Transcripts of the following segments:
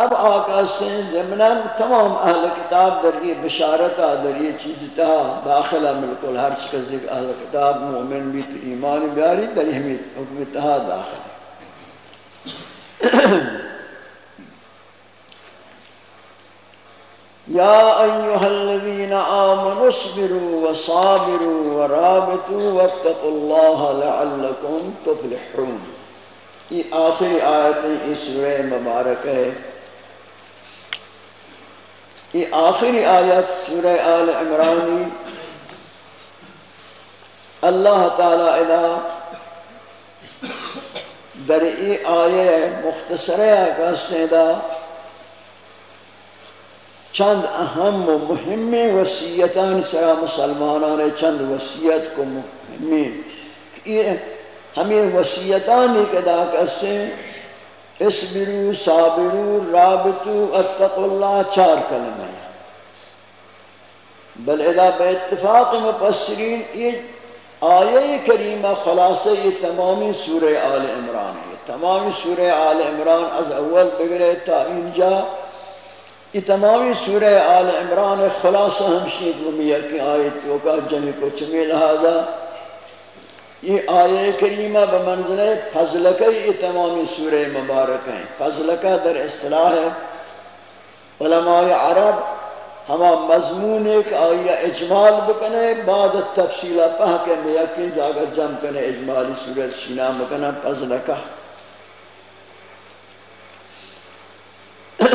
تب آقا سے زمنان تمام اہل کتاب در یہ بشارتا در یہ چیز تا داخلہ ملکل ہر چکز اہل کتاب، مومن بھی تو ایمان بیاری در یہ ہمیں حکم تا داخل یا ایوہ الذین آمنوا اصبروا وصابروا ورابطوا واتقوا اللہ لعلکم تفلحون۔ یہ آخری آیت اس سورہ مبارک ہے۔ یہ آخری آیت سورہ آل عمرانی اللہ تعالی الہ در ای آیه مختصره کا سیدا چند اهم و مهم وصیتان سرا مسلمانان چند وصیت کو مهمی یہ ہمیں وصیتان ایک ادا کرسے اسبرو صابرو رابطو اتقوا اللہ، چار کلمہ ہیں۔ بل ادا بے اتفاق مپسرین یہ آیہ کریمہ خلاصہ یہ تمامی سورہ آل عمران ہے۔ تمامی سورہ آل عمران از اول بگرے تا انجا یہ تمامی سورہ آل عمران خلاصہ ہمشید رمیہ کی آیت تو کا جنہی کو چمی لہذا۔ یہ آیہ کریمہ بمنزل فضلکہ یہ تمامی سورہ مبارک ہیں۔ فضلکہ در اصطلاح ہے۔ علماء عرب ہما مضمون ایک آیہ اجمال بکنے، بعد تفصیلہ پہ کے میں یقین جاگا جم کنے اجمالی سورت شینا مکنے فضلکہ۔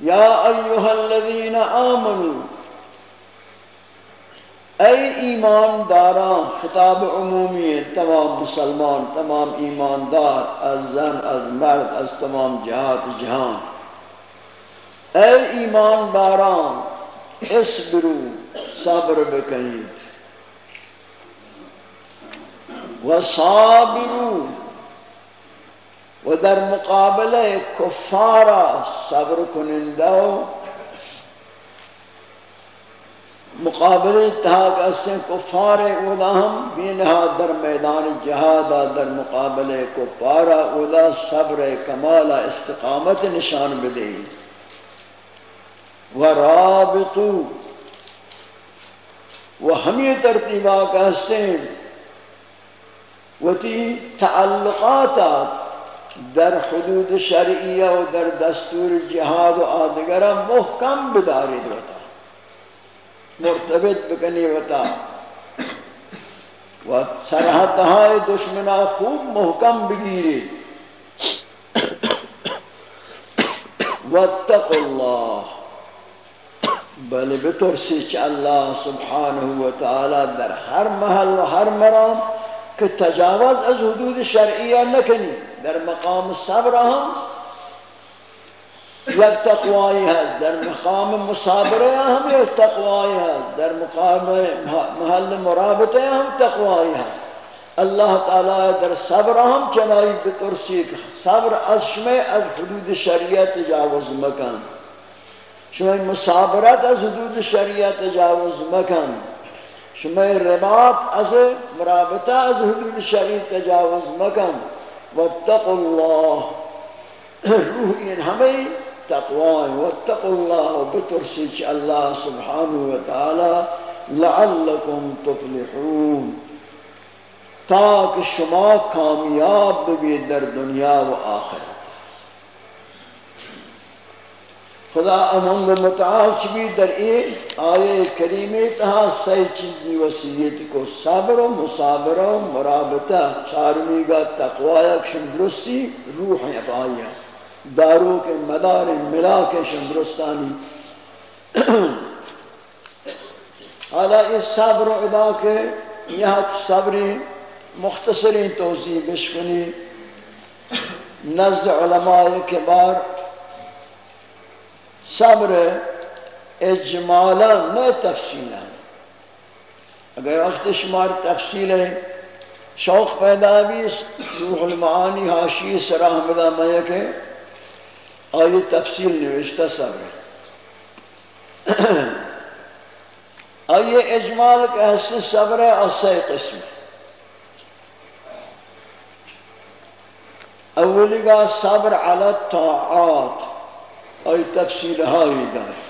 یا ایوہ الذین آمنوا اے ایمان داران خطاب عمومی تمام مسلمان تمام ایماندار از زن از مرد از تمام جہات جہان اے ایمان داران اسبرو صبر بکنید. و صابرو و در مقابل کفارا صبر کنندو مقابل اتحاق اسے کفار اودا ہم بینہا در میدان جہادا در مقابل کفارا اودا صبر کمالا استقامت نشان بدے۔ و رابطو، و ہمی ترتیبہ کا حسین و تی تعلقاتا در حدود شرعیہ و در دستور جہاد و آدگرہ محکم بداری دوتا مرتبط بکنی وتا و سرحد های دشمنا خوب محکم بگیری۔ واتق الله۔ بل بترسی چ الله سبحانه و تعالی در هر محل و هر مرام که تجاوز از حدود شرعیه نکنی، در مقام صبر هم یک تقوایی هست در مقام مصابرة هم یک تقوایی هست در مقام محل مرابطة هم تقوایی هست الله تعالی در صبر هم چنایی بترسی صبر از شما از حدود شریعت تجاوز مکن. شما مصابرت از حدود شریعت تجاوز مکن. شما رباط از مرابطه از حدود شریعت تجاوز مکن. واتقوا الله. روح این همه تقوی واتقوا الله بترسیچ اللہ سبحانہ وتعالی لعلکم تفلحون. تاک شما کامیاب بھی در دنیا و آخرت. خدا امام متعال چبی در این آیه کریمه تها سی چیزی وسیعت کو صبر و مصابر و مرابطہ چارمی گا تقوی اکشن درستی روح اپائی ہے. دارو کے مدار ملا کے شندرستانی حالا اس صبر و ادا کے یہاں صبری مختصری توضیح بشکنی نزد علماء کبار صبر اجمالا نہ تفصیلا۔ اگر وقت شمار تفصیل ہے، شوق پیدا بھی روح المعانی حاشی سراہ ملا میک ہے آیه تفسیر نوشته سر آیه اجمال که هست صبر از سه قسم. اولی صبر علی الطاعات آیه تفسیرهایی داری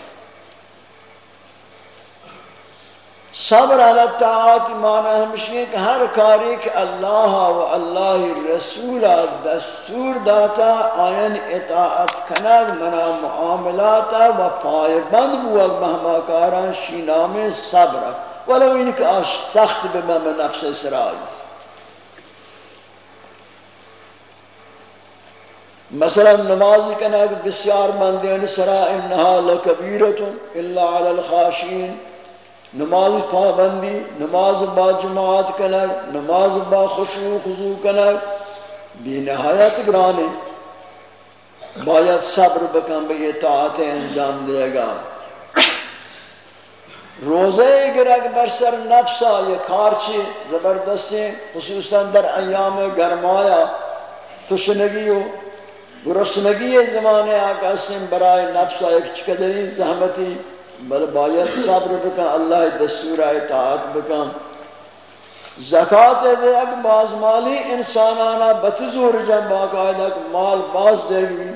صبر علی الطاعات معنی ہمشی کہ ہر کاری کہ اللہ و اللہ رسول دستور داتا آئین اطاعت کنگ منا معاملاتا و پائے بند بوگ مہما کاران شینام صبر. ولو انکا سخت بمم نفس اسرائی مثلا نماز کنگ بسیار مندین سرا انہا لکبیرت الا علی الخاشین. نماز پابندی، نماز با جماعت کنگ، نماز با خشوع خضوع کنگ. بی نہایت گرانے باید صبر بکن بے اطاعت انجام دے گا. روزے گرگ برسر نفسا یہ کارچی زبردستی، خصوصا در ایام گرمایا تشنگی ہو گرسنگی زمانے آقا سن برائے نفسا ایک چکدری زحمتی بل باید صبر بکن، اللہ دستور اطاعت بکن. زکاة دے اگ باز مالی انسانانا بتزور جن باقاعدہ مال باز دے گی.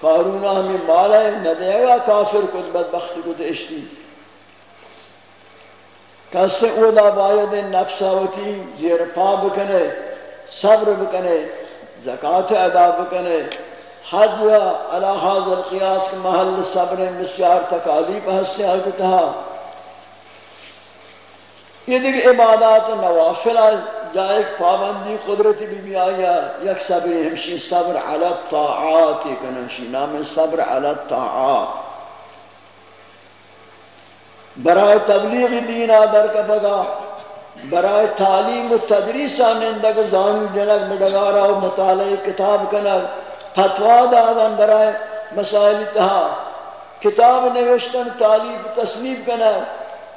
قارونا ہمیں مال ہے، نہ دے گا، کافر کت بدبخت کت اشتی کسی اولا باید نفساوتی زیر پا بکنے، صبر بکنے زکاة ادا بکنے. حج و علا حاضر قیاس کے محل صبر مسیار تکالیب حسی حقتہا یہ دیکھ عبادات نوافل جائے پابندی قدرتی بھی بھی آیا یک صبر ہمشی صبر علی الطاعات کننشی نام صبر علی الطاعات۔ برای تبلیغ دین آدر کا بگا برای تعلیم و تدریس آنندگ زان جنگ مڈگارا و مطالعہ کتاب کنگ۔ فتوا دادن درائے مسائل تہا کتاب نوشتن تعلیم تصنیف کنا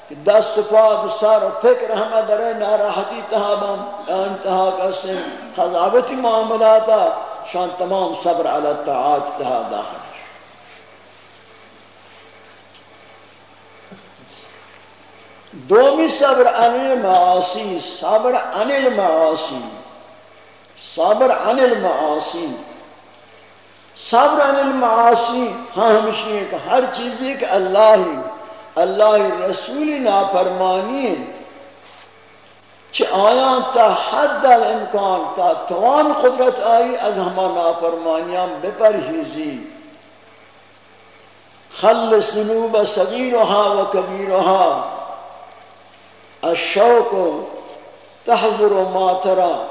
کہ دست پاد، سر فکر ہمیں درائے ناراحتی تہا بم انتہا کسن خضابتی معاملاتا، شان تمام صبر علی التعاد تہا داخل دومی صبر عن المعاصی صبر عن المعاصی صبر عن المعاصی صبر عن المعاصی ہاں ہمشی ہے کہ ہر چیزی کہ اللہ ہی، اللہ رسولی نافرمانی ہے۔ چھ آیا تا حد الامکان، تا توان قدرت آئی از ہما نافرمانیاں بپرہیزی۔ خل سنوب صغیرها و کبیرها الشوق تحذر ما ترى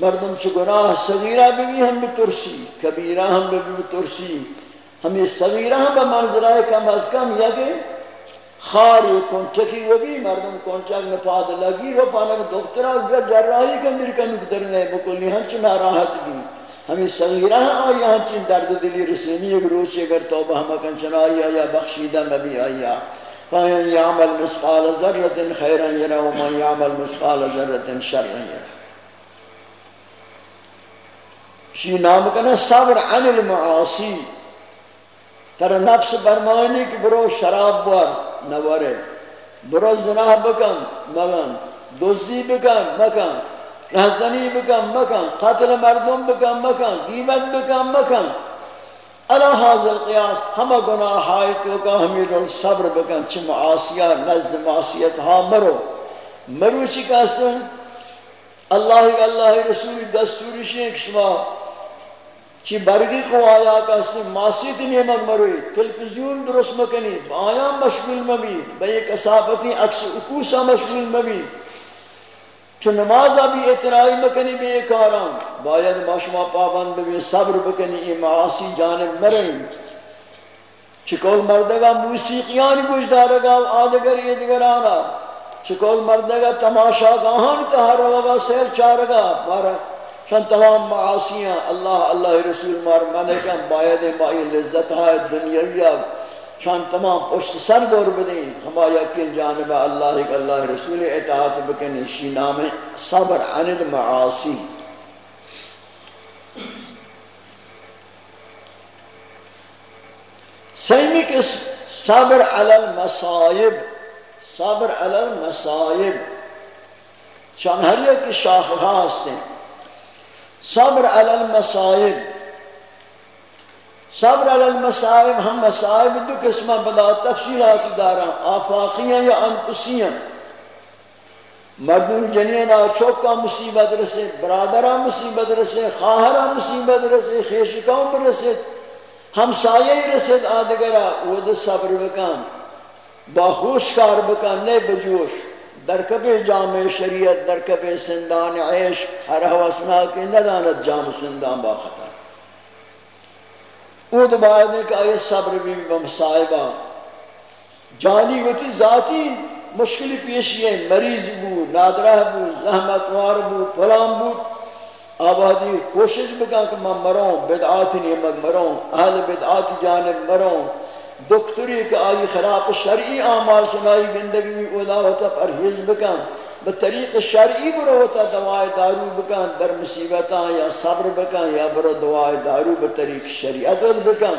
مردم چھ گناہ صغیرہ بھی ہم بترسی، کبیرہ ہم بھی بترسی۔ ہمیں صغیرہ ہم بمنظرہ کم از کم یا کہ خاری کنچکی و بھی مردم کنچک میں نفاد لگی، رو پانک دکترہ جراحی کندر کنک درنے بکلی ہم چھ ناراحت بھی۔ ہمیں صغیرہ ہم آئی ہم چھ درد دلی رسیمی اگر روچے اگر توبہ ہم کنچن آئی یا بخشیدہ مبی آئی فمن يعمل مثقال ذرة خيرا يرى ومن يعمل مثقال ذرة شرا يرى شی نام کنا صبر عن المعاصی تر نفس برمانی کہ برو شراب بار نورے برو زناح بکن مگن دوزی بکن مکن رہزنی بکن مکن قتل مردم بکن مکن قیمت بکن مکن الا حاضر قیاس ہم گناہ ہائی تو کا ہمیں رول صبر بکن چھ معاصیہ نزد معاصیت ہاں مرو مرو چی کہستن اللہ اللہ رسول دستوری شیخ شما چی برگی کو آیا کہستن معاصیت نیمک مروی تلپزیون درست مکنی، آیا مشغول مبی بے ایک اصابتی اکس اکوسا مشغول مبی چون نماز ابھی اترائی مکنی بے کاران باید ما شما پابند بے صبر بکنی ای معاصی جانب مرین چکول مردگا موسیقیان گوش دارگا آدگر یہ دیگر آنا چکول مردگا تماشا گاہان تہر وگا سیر چارگا، بارا چون تمام معاصیاں اللہ اللہ رسول مار منکم باید ما ای لذت ہے دنیاویہ شان تمام پشت سر دور بدیں۔ ہما یقین جانب اللہ ایک اللہ رسول اطاعت بکن شی نام صبر عن المعاصی سیمی کے صبر علی المصائب۔ صبر علی المصائب۔ شان ہر یک شاخ ہاستے صبر علی المصائب. صبر علی المصائب ہم مصائب دو قسمہ بدا تفصیلات دارا آفاقیاں یا انفسیاں. مردون جنین چوکا مصیبت رسے، برادرہ مصیبت رسے، خواہرہ مصیبت رسے خیشکاؤں رسے، ہمسایہ رسید آدگرہ وہ دو صبر بکن باہوش کار بکن نئے بجوش. در کبھی جامع شریعت، در کبھی سندان عیش، ہر حوثنا کی ندانت جام سندان با خطر او دو باید ہے کہ آئے صبر بھی بمصائبہ جانی ہوتی ذاتی مشکلی پیشی ہے، مریض بو، نادرہ بو زحمتوار بو پلام بو. آبادی کوشش بکا کہ میں مروں، بدعات نیمت مروں، اہل بدعات جانب مروں. دکتری کہ آئی خلاف شرعی آمال سنائی گندگی میں اولا ہوتا پرہیز بکن بطریق شرعی برو ہوتا دوائی دارو بکن، در مصیبتاں یا صبر بکن یا برو دوائی دارو بطریق شریعت بکن۔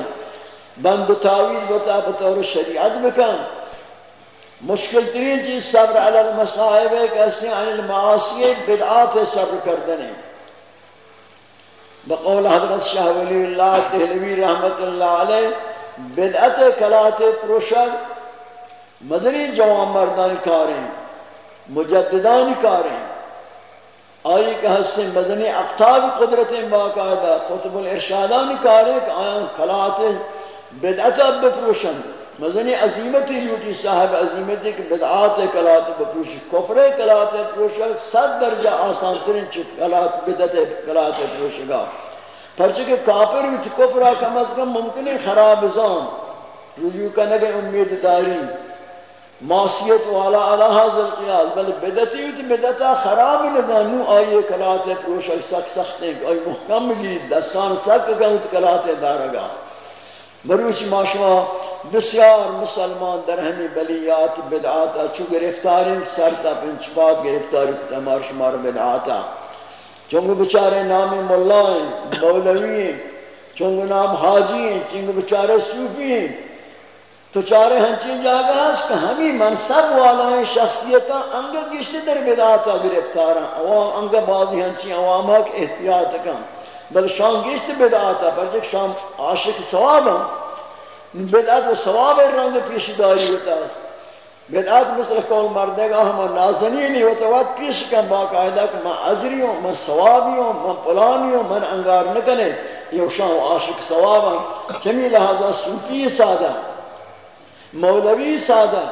بند و تاویز بتا بطور شریعت بکن۔ مشکل ترین چیز صبر علی المصائب ہے کیسے عن المعاصی بدعات صبر کردنے۔ بقول حضرت شاہ ولی اللہ تہلوی رحمت اللہ علیہ بدعت کلات پروشد مدنی جوان مردان کاریں، مجددان کاریں۔ آئی کہ حسن مدنی اقتاب قدرت باقاعدہ، قطب الارشادان کاریں کہ آیاں کلات بدعت اب بپروشن۔ مدنی عظیمتی لوٹی صاحب عظیمتی کہ بدعات کلات بپروشی کفر کلات پروشد صد درجہ آسان ترین چک کلات بدعت کلات پروشگاہ پرچہ کہ کافر بھی کفرہ کم از کم ممکن ہے خراب زان رجوع کرنے کے امید داری۔ معصیت والا علی حاضر قیاس بل بدتی ہوتی بدتا خراب نظام۔ آئیے کلات پروش سخت سخت ہیں آئی محکم گیری دستان سخت کنت کلات دارگا مروچ ماشما بسیار مسلمان در ہمی بلیات بدعاتا چو گرفتاریں سرتا پنچپات گرفتاری کتا مارشمار بدعاتا۔ چونکہ بچارے نام ملائیں مولوی ہیں چونکہ نام حاجی ہیں چونکہ بچارے صوفی ہیں۔ تو چارے ہنچین جاگہ ہے کہ ہمیں منصب والا ہیں شخصیتا انگا گشت در بداتا گرفتارا عوام انگا بازی ہنچین عوام حق احتیاط کن۔ بل شان گشت بداتا پر جک شان عاشق ثواب ہیں بدعات و ثواب رنگ پیشداری ہوتا ہے۔ بدعات مثل قول مردگا ہم نازنینی و توات پیش کن باقاعدہ کہ میں عجری ہوں میں ثوابی ہوں میں پلانی ہوں من انگار نکنے یہ شاہ عاشق ثواب چمی لہذا سوپی سادہ مولوی سادہ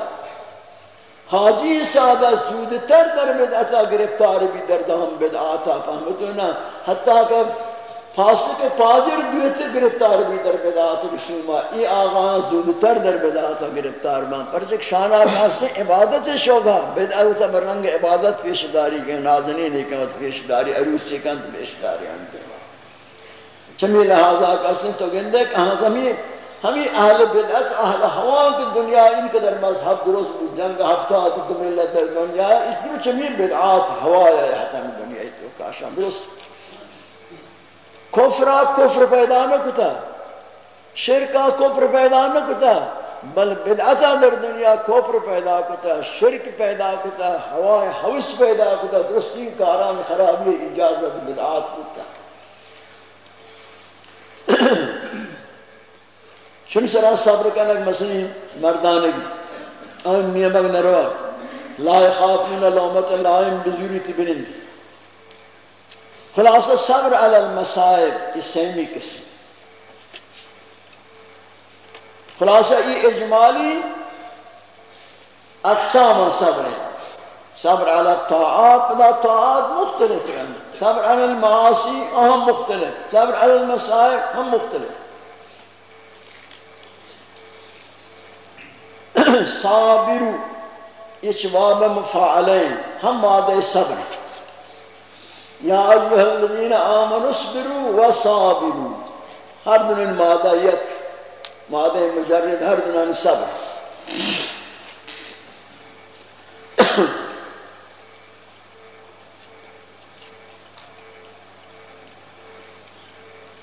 حاجی سادہ سودتر در بدعتا گرفتار بھی در بدعاتا فهمتو حتیٰ کہ فاسق پاجر بیت گرفتار بھی در بدعات رسوما ای آغان زودتر در بدعات گرفتار مان پرچک شانہ خاص عبادت شوگا بدعات برنگ عبادت پیشداری کے نازنی نکمت پیشداری عروسی کنت پیشداری انتے چمی لحاظہ کسن تو گندے کہاں زمین ہمیں اہل بدعت اہل ہوا کی دنیا ان کے در مذہب درست بود جنگ ہفتہ دمیلہ در دنیا اس در چمی بدعات ہوا ہے حتی دنیا تو کاشان درست کفرا کفر پیدا نہ کتا شرکا کفر پیدا نہ کتا، بل بدعتا در دنیا کفر پیدا کتا، شرک پیدا کتا، ہوائے حوث پیدا کتا، درستی کاران خرابی، اجازت، بدعات کتا۔ چون سرا صبر کنک مسئلہ مردانگی، آئین نیمک نروا لا خافون لومت لائم بزوری تبنندی خلاصہ صبر علی المصائب یہ قسم۔ خلاصہ یہ اجمالی اقسام صبر ہے۔ صبر علی الطاعات بدا طاعات مختلف ہیں۔ صبر علی المعاصی اہم مختلف۔ صبر علی المصائب ہم مختلف۔ صابرو یہ چواب مفاعلین ہم مادہ صبر ہیں۔ يا أيها الذين آمنوا اصبروا وصابروا. هر دون مادة يك مادة مجرد هر دون صبر.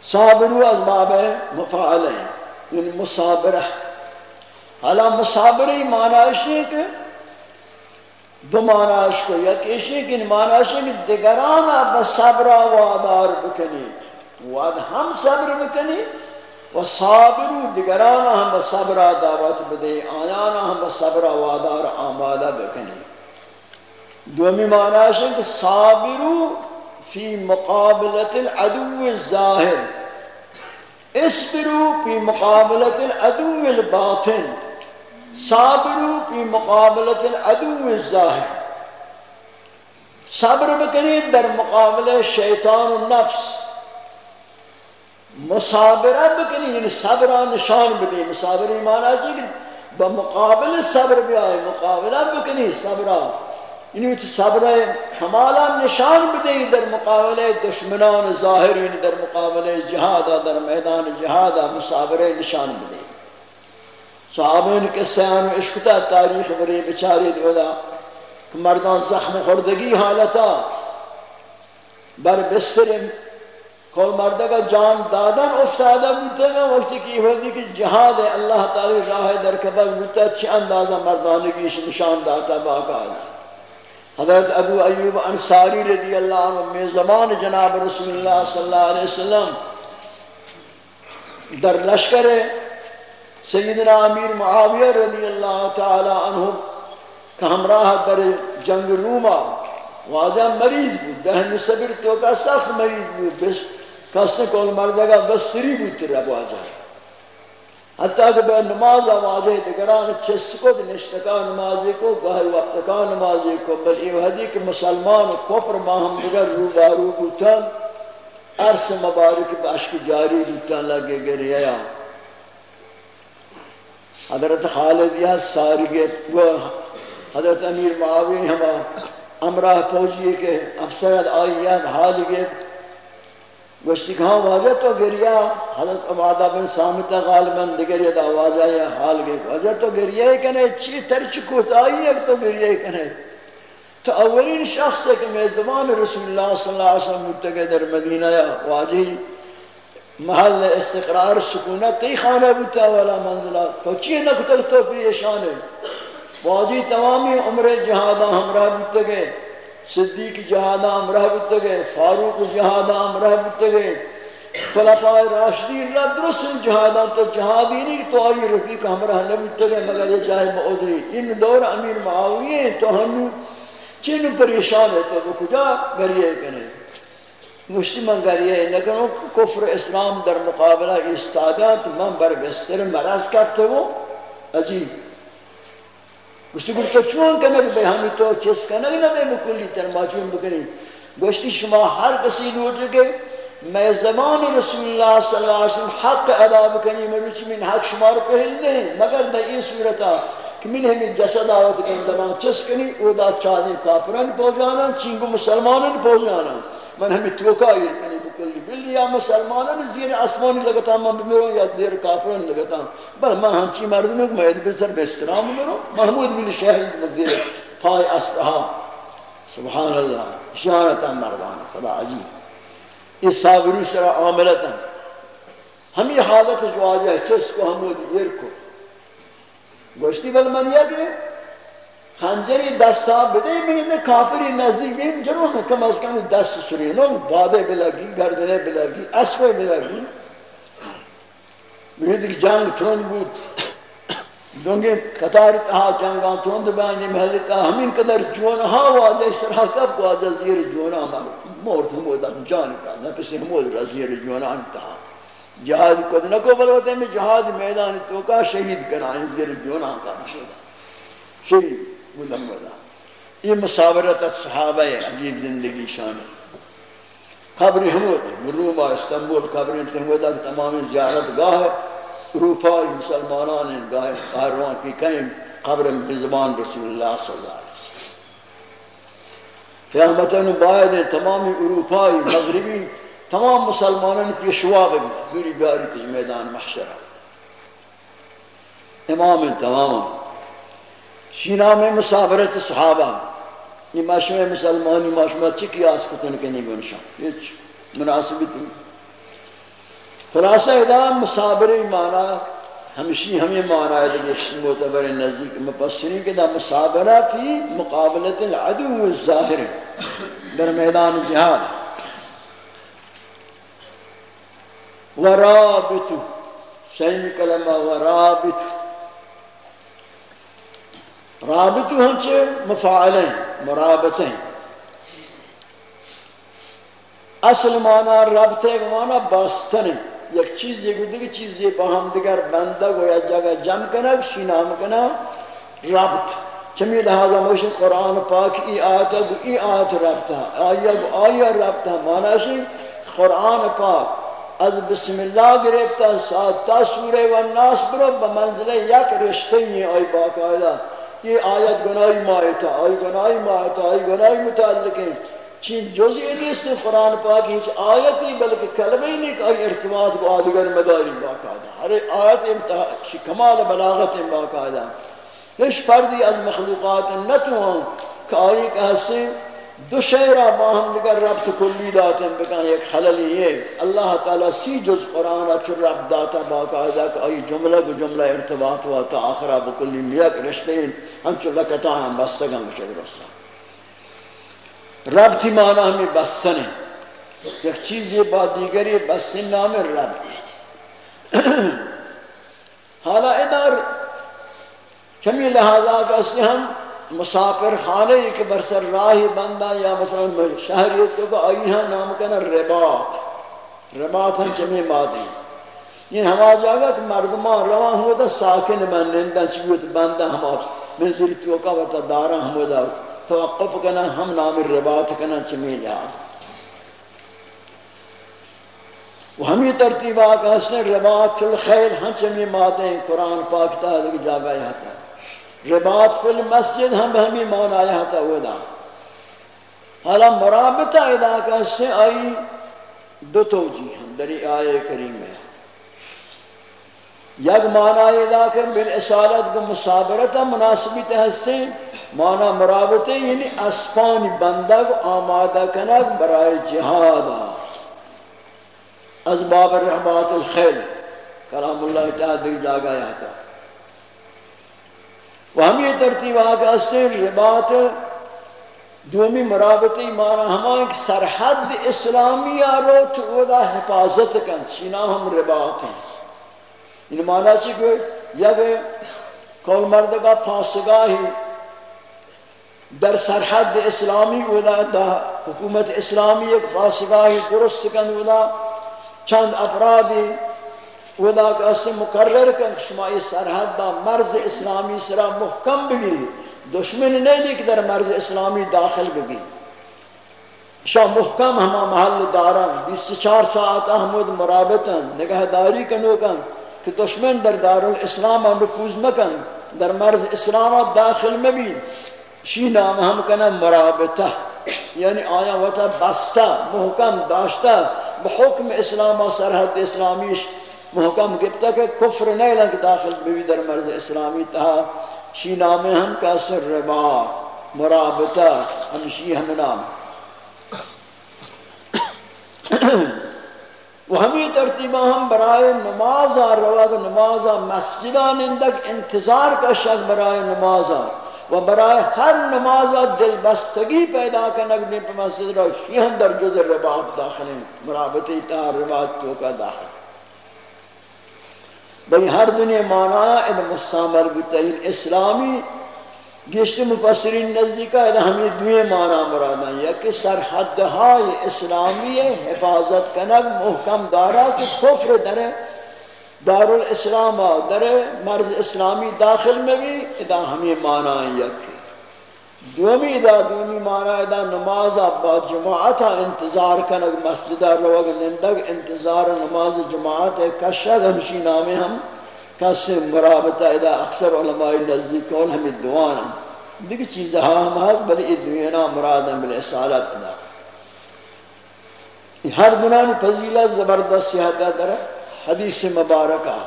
صابروا از باب مفاعله یعنی مصابره. حالا مصابره معنی ہے کہ دو معناش کو یک ایشی کن معناش که دگران به صبر و آمار بکنید و هم صبر بکنید و صابرو دگران هم به صبر دعوت بده. آنان هم به صبر و آدار آماده بکنید دومی معناش که صابرو فی مقابلت العدو الظاهر. اسبرو فی مقابلت العدو الباطن. صابرو فی مقابلت العدو الظاہر۔ صبر بکنید در مقابل شیطان و نفس۔ مصابرہ بکنید یعنی صبرہ نشان بدی مصابر مانا جی کہ بمقابل صبر بھی آئے مقابلہ بکنید صبرہ یعنی تو صبر کمالا نشان بدی در مقابل دشمنان ظاہر یعنی در مقابل جہادہ در میدان جہادہ مصابر نشان بدی صحابین کے سیان و عشقتا تاریخ بری بچاری دولا، کہ مردان زخم خوردگی حالتا۔ بر بستر کول مردگا جان دادن افتادا بودتا گا وقتی کی ہوتی کہ جہاد اللہ تعالی راہ در کبھر بودتا چھ اندازہ مردانگیش نشان داتا باقا حضرت ابو ایوب انصاری رضی اللہ عنہ میں زمان جناب رسول اللہ صلی اللہ علیہ وسلم در لشکر سیدنا امیر معاویہ رضی اللہ تعالی عنہ کہ ہمراہ در جنگ روما واجہ مریض بود، دہن صبر تو کا سخت مریض بود، بس کس کول مردگا بسری بود تر واجہ حتیٰ کہ بے نماز واجہ دگران چس کو نشتکا نمازی کو گاہی وقت کا نمازی کو، بل یہ حدی کہ مسلمان کفر ماہم دگر رو بارو بوتن، عرص مبارک باشک جاری بوتن لگے گریا حضرت خالد یا ساری وہ حضرت امیر معاوی ہما امراہ پہنچیے کہ افسرت آئیت حال گئے گوشتی کہاں واجہ تو گریا حضرت عبادہ بن سامتہ غالباً دگر یہ واجہ یا حال گئے واجہ تو گریا ہے کہنے چی ترچ کوتائی ہے تو گریا ہے کہنے تو اولین شخص ہے کہ میں زمان رسول اللہ صلی اللہ علیہ وسلم متقی در مدینہ یا واجہی۔ محل استقرار سکونت تی خانہ بوتا والا منزلہ. تو چی نکتر تو پیشان ہے واجی تمامی عمر جہادہ ہمراہ بوتا گئے. صدیق جہادہ ہمراہ بوتا گئے. فاروق جہادہ ہمراہ بوتا گئے. خلفاء راشدین رب درست جہادہ تو جہادی نہیں تو آئی رفیق ہمراہ نبوتا گئے مگر یہ جاہے معذری. ان دور امیر معاویے تو ہم چین پریشان ہے تو وہ کجا گریے کنے مشتی من گریه نکنو که کفر اسلام در مقابله استادات من بر بستر مرض کرده و عجیب۔ گوشتی گفت تو چون کنه به همی تو چیز کنه نمی بکلی تر ماچون بکنی گوشتی شما هر کسی لوٹ که میں زمان رسول اللہ صلی اللہ علیہ وسلم حق ادا بکنی مروچی من حق شما رو پہل نہیں، مگر دا این صورتا کہ من ہمیں جسد آوات کہ اندران چس کنی، او دا چاہنے کافران پہنچانا چینگو مسلمانان پہنچانا۔ من ہمیں توکا یہ کنی بکلی بلی یا مسلمانان زیر اسمانی لگتا من بمیروں یا زیر کافران لگتا بل من ہمچی مردنوں کو میں بسر بسترام بمیروں محمود بلی شہید مدیر پای اسبحا سبحان اللہ شانتا مردان خدا عجیب یہ صابری سرا عاملتا ہم یہ حالت جو آجا ہے چس کو حمود ایر کو گوشتی بل من یا کہ خنجری دستا بده میگه کافری نزدیک بیم جنو کم از کم دست سرینو باده بلگی گردنه بلگی اسبه بلگی میگه جنگ تون بود. دونگی قطار ها جنگان تون دو بانی محلی تا همین قدر جون ها واضح سرها کب واضح زیر جون ها مورد همودن جان کا نفس همود را زیر جون ها انتها جہاد کو نکو بلوتے میں جہاد میدان تو کا شہید کرائیں زیر جون ها کا شہید بودم بودا یہ مساورت صحابہ عجیب زندگی شان قبر حمود مروما استنبول قبر انتہودا تمام زیارت گاہ اروپائی مسلمانان گاہ قہروان کی کہیں قبر بزبان رسول اللہ صلی اللہ علیہ وسلم. قیامتاً باید تمامی اروپائی مغربی تمام مسلمانان کی شواب بھی زوری بیاری کچھ میدان محشرہ امام تمام شینا میں مسافرت صحابہ یہ ماشوہ مسلمانی ماشوہ چی قیاس کتن کے نہیں گنشان یہ مناسبت خلاصہ ادا مسافر مانا ہمشی ہمیں مانا ہے دیکھ معتبر نزدیک مپسرین کے دا مصابرہ فی مقابلت العدو الظاہر در میدان جہاد ورابطو صحیح کلمہ ورابطو رابطو ہنچے مفاعلیں، مرابطیں۔ اصل معنی رابطے کا معنی باستن یک چیز، یک دیگر چیز یہ باہم دیگر بندہ گو یا جگہ جم کنک شی نام کنا رابط۔ چمی لہذا موشن قرآن پاک، ای آیت ہے ای آیت رابطہ آیا گو آیا رابطہ معنی شی قرآن پاک از بسم اللہ گرفتا ساتھ تا سورہ و ناس برو بمنزل یک رشتے ہیں، آئی باقاعدہ۔ یہ آیت گناہی مایتا آئی گناہی مایتا آئی گناہی متعلق ہیں چین جزئی نیست قرآن پاک ہیچ آیت ہی بلکہ کلمہ ہی نہیں کہ آئی ارتباط کو آدگر مداری باقاعدہ۔ ہر آیت کمال بلاغت باقاعدہ۔ ہیچ پردی از مخلوقات نتوان کہ آئی کہ دو شعرہ باہم دیگر ربط کلی داتے ہیں بکن ایک خللی یہ اللہ تعالیٰ سی جز قرآن اچھر رب داتا باقاعدہ کہ آئی جملہ کو جملہ ارتباط ہوا تا آخرہ بکلی میک رشتے ہم چو لکتا ہم بستگاں مشکل رستا۔ رب تھی معنی ہمیں بستن ہے۔ ایک چیز یہ بات دیگر یہ بستن نام رب حالا ادھر چمی لحاظہ کا اس ہم مسافر خانے کے برسر راہی بندہ یا مثلا شہریت کو آئی ہیں نام کنا رباط رباط ہیں چمی مادی۔ یہ ہما جاگا کہ مردمان روان ہوا دا ساکن من نندہ چیوت بندہ ہما منزل توقع وطا دارا ہم دا توقف کنا ہم نام رباط کنا چمی لحاظ وہ ہمیں ترتیبہ کا حسن رباط الخیل ہم چمی مادیں قرآن پاک تا جاگا یہاں رباط فی المسجد ہم ہمیں مان آیا تھا وہ دا حالا مرابطہ ادا کا سے آئی دو توجی ہم دری آئے کریم ہے۔ یک معنی ادا کر بالاسالت کو مسابرت مناسبی تحسن معنی مرابطہ یعنی اسپانی بندہ کو آمادہ کنک برائے جہاد۔ از باب الرحبات الخیل۔ کلام اللہ تعالی در جاگا یا تھا و ہم یہ ترتیب آگا استے رباط دومی مرابطی مانا ہمان ایک سرحد اسلامی آرو تو دا حفاظت کن چینا ہم رباط ہیں ان مانا چکے یک کول مرد کا پاسگاہی در سرحد اسلامی اولا دا حکومت اسلامی ایک پاسگاہی درست کن اولا چند افرادی ودا کا اس مقرر کن شما سرحد دا مرز اسلامی سرا محکم بگیری. دشمن نہیں لیک در مرز اسلامی داخل بگی. شاہ محکم ہما محل داران. بیس چار ساعت احمد مرابطن. نگہ داری کنو کن کہ دشمن در دار الاسلام ہم نفوذ مکن. در مرز اسلام داخل مبی شی نام ہم کنا مرابطہ. یعنی آیا وطا بستہ، محکم داشتہ. بحکم اسلام سرحد اسلامیش محکم گفتا کہ کفر نہیں لنگ داخل بھی در مرز اسلامی تہا شی نام ہم کا سر ربا، مرابطہ ہم شی ہم نام۔ و ہمیں ترتیبہ ہم برائے نماز روا نماز مسجدان اندک انتظار کا شک برائے نماز و برائے ہر نماز دل بستگی پیدا کنک دیں پر مسجد رو شی ہم در جز رباط داخل ہیں، مرابطی تا رباط تو کا داخل۔ بھئی ہر دنیا مانا ان مستعمر بتائین اسلامی گشت مفسرین نزدیکا ہے ہمیں دوئے مانا مرادا یا کہ سرحد ہائی اسلامی حفاظت کنگ محکم دارا کہ کفر در دار الاسلام در مرز اسلامی داخل میں بھی، ادا ہمیں مانا ہے دومی دا دومی مانا دا نماز با جماعت انتظار کنگ مسجد روگ نندگ انتظار نماز جماعت کشد ہمشی نام ہم، کس مرابطہ دا اکثر علماء نزدیک کول ہمیں دوانا دیکھ چیز ہاں ہم ہاں بلی ادوینا مراد ہم، بلی اصالت دا ہر دنانی فضیلت زبردست سیاحتا در حدیث مبارکہ۔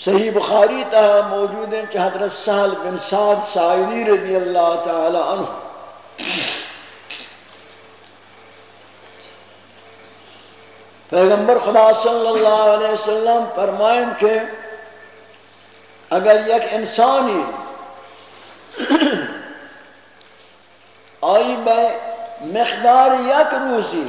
صحیح بخاری تا موجود ہیں کہ حضرت سہل بن سعد سائلی رضی اللہ تعالی عنہ پیغمبر خدا صلی اللہ علیہ وسلم فرمائیں کہ اگر یک انسانی آئی بے مقدار یک روزی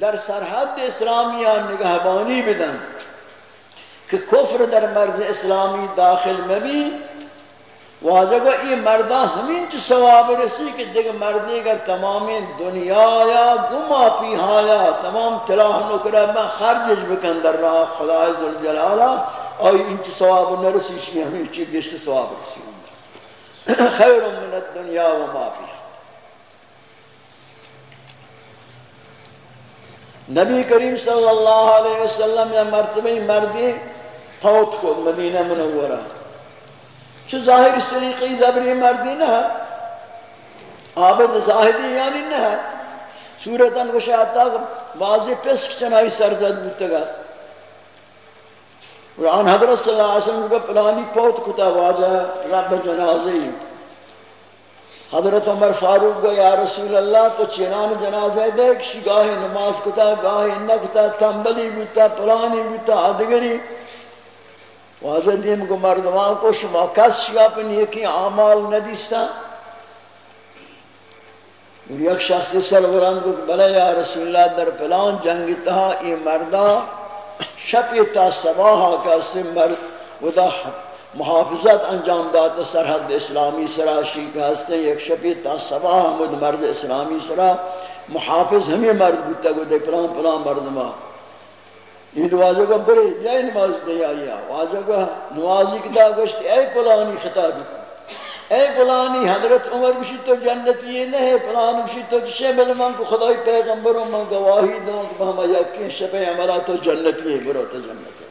در سرحد اسلامیان نگهبانی بدن۔ که کفر در مرز اسلامی داخل مبی۔ واجب این مردا همین چه ثواب رسی که دیگه مردی اگر تمام دنیا یا گما پیهایا تمام تلاح نکره من خرجش بکن در راه خدای ذوالجلالا ذوالجلالہ اور ان چو ثواب نرسی شی ہمیں چی گشت ثواب رسی خیر من الدنیا و ما پیہا نبی کریم صلی اللہ علیہ وسلم یا مرتبہ مردی فوت کو مدینہ منورہ چو ظاہر اس طریقی زبری مردی نہ عابد زاہدی یعنی نہ صورتاً گشاتا واضح پسک چنائی سرزد بودتگا قرآن حضرت صلی اللہ علیہ وسلم کو پلانی پوت کتا واجہ رب جنازی حضرت عمر فاروق گو یا رسول اللہ، تو چنان جنازہ دیکھ شی گاہی نماز کتا گاہی نکتا تنبلی بودتا پلانی بودتا آدگری۔ واضح دیم کو مردمان کو شما کس شما پر نیکی آمال ندیستا اور یک شخص سلوران کو، بلے یا رسول اللہ، در پلان جنگ تہا ای مردہ شپی تا سباہا کا سم ودا محافظت انجام داتا سرحد اسلامی سرا شیخ ہستے یک شپی تا سباہا مد مرز اسلامی سرا، محافظ ہمیں مرد بودتا گو دے پلان پلان مردمان یہ واجہ کا برے یا نماز دے آیا واجہ کا نمازی کتا گشت اے پلانی خطاب اے پلانی حضرت عمر بشی تو جنت یہ نہیں پلان بشی تو جشے بل من کو خدای پیغمبروں من گواہی دوں کہ ہم یقین شفع عملہ تو جنت یہ برو تو جنت ہے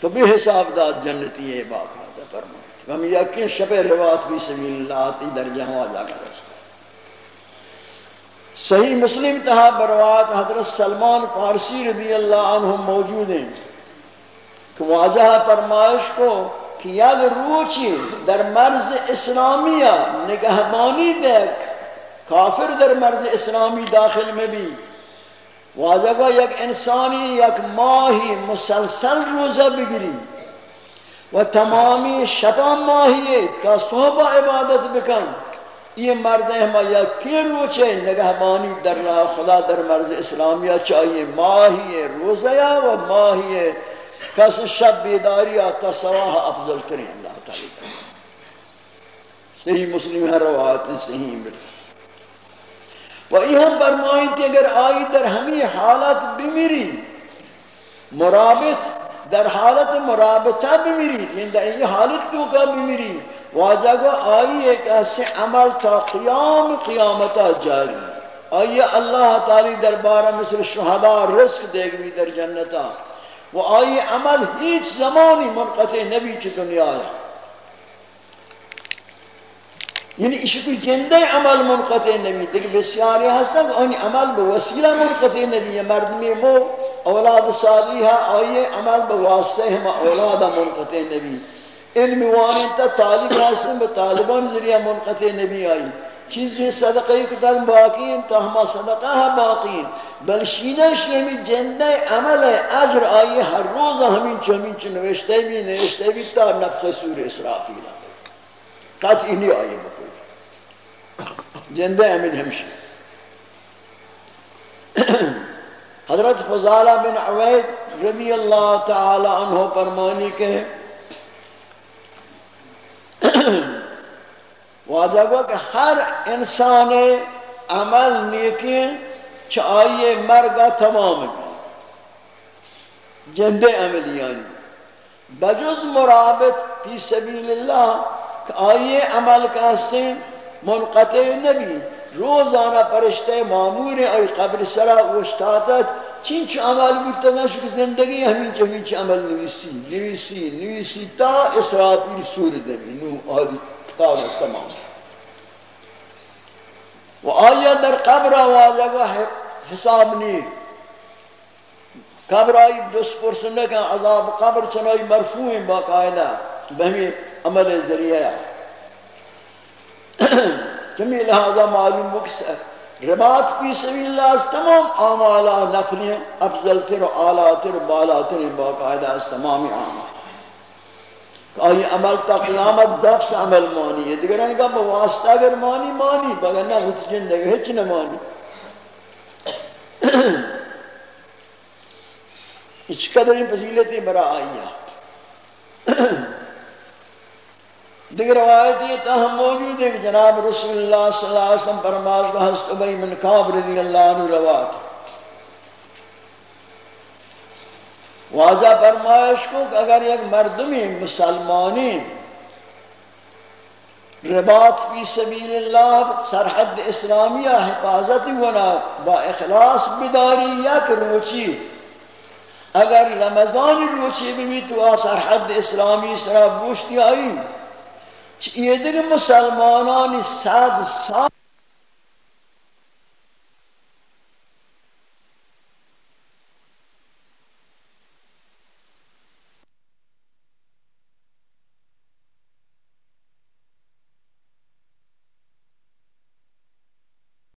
تو بھی حساب داد جنتی یہ باقاعدہ فرمائے ہم یقین شفع روات بھی سبیل اللہ تی درجہ ہوا جا کر رستا۔ صحیح مسلم تہا بروات حضرت سلمان پارسی رضی اللہ عنہ موجود ہیں۔ کہ واجہ فرمائش کو کہ یک روچی در مرز اسلامیہ نگہبانی دیکھ، کافر در مرز اسلامی داخل میں بھی۔ واجہ کو یک انسانی، یک ماہی مسلسل روزہ بگری۔ و تمامی شپا ماہی کا صحبہ عبادت بکن۔ یہ مرد ہما یکی روچے نگہبانی در خدا در مرز اسلامیہ چاہیے؟ ماہی روزیا و ماہی کس شب بیداری آتا سواہ افضل کریں، اللہ تعالی صحیح مسلم ہے، روایت صحیح ملک و یہ ہم فرمائیں کہ اگر آئی در ہمیں حالت بمیری، مرابط، در حالت مرابطہ بمیری یعنی در یہ حالت تو کا بمیری؟ واجہ کو آئی ایک ایسے عمل تا قیام قیامتا جاری۔ آئی اللہ تعالی دربارہ مثل شہداء رزق دے گئی در جنتا وہ آئی عمل ہیچ زمانی منقطع نبی چی دنیا ہے یعنی اس کو جندے عمل منقطع نبی دیکھ بسیاری ہستا کہ انہی عمل بوسیلہ منقطع نبی مردمی مو اولاد صالحہ آئی عمل بواسطہ ہم اولاد منقطع نبی علم وانی تا طالب راستن به طالبان ذریعہ منقطع نبی آئی چیزی صدقه کتاب باقی ہیں تا ہما صدقہ ہے باقی. ہیں بل شینش ہمی جندہ عمل اجر آئی ہر روز ہمین چو ہمین چو نوشتے بھی نوشتے بھی تا نفخ سور اسرافی اسرافیل قطعی نہیں آئی بکل جندہ عمل ہمشی. حضرت فضالہ بن عوید رضی اللہ تعالی عنہ پرمانی کے واجہ گو کہ ہر انسان عمل نیکی چاہیے مرگا تمام گئی جند عملیانی بجز مرابط فی سبیل اللہ کہ آئیے عمل کا سن منقطع نبی. روزانہ پرشتے معمور ای قبر سرا وشتاتت چین چو عمل بودتا نشو که زندگی همین چو همین چو عمل نویسی. نویسی نویسی تا اسرافیل سور دبی. نو آدی. کتاب است تمام و آیا در قبر آوازگا حساب نی؟ قبر آئی جس پرسنه که عذاب قبر چنائی مرفوع باقاعدہ بہمی عمل ذریعہ کمی لہذا معلوم بکس. رباط فی سبیل اللہ اس تمام آمالا نفلی افضل تر و آلہ تر و بالا تر باقاعدہ اس تمامی آمال. آئی عمل تا قیامت دفس عمل مانی ہے۔ دیگر انہوں نے کہا بواسطہ اگر مانی مانی بگر نہ ہوتی جندگی ہچ نہ مانی۔ اچھ قدر ہی فضیلتی برا آئیہ دیگر روایت یہ تاہم موجود ہے کہ جناب رسول اللہ صلی اللہ علیہ وسلم فرماز کا حضرت ابی من کعب رضی اللہ عنہ روایت واضح فرمائش کو کہ اگر ایک مردمی مسلمانی رباط فی سبیل اللہ سرحد اسلامیہ حفاظت ونا با اخلاص بداری یک روچی اگر رمضان روچی بھی تو سرحد اسلامی سرا بوشتی آئی یہ دیکھ مسلمانان صد سال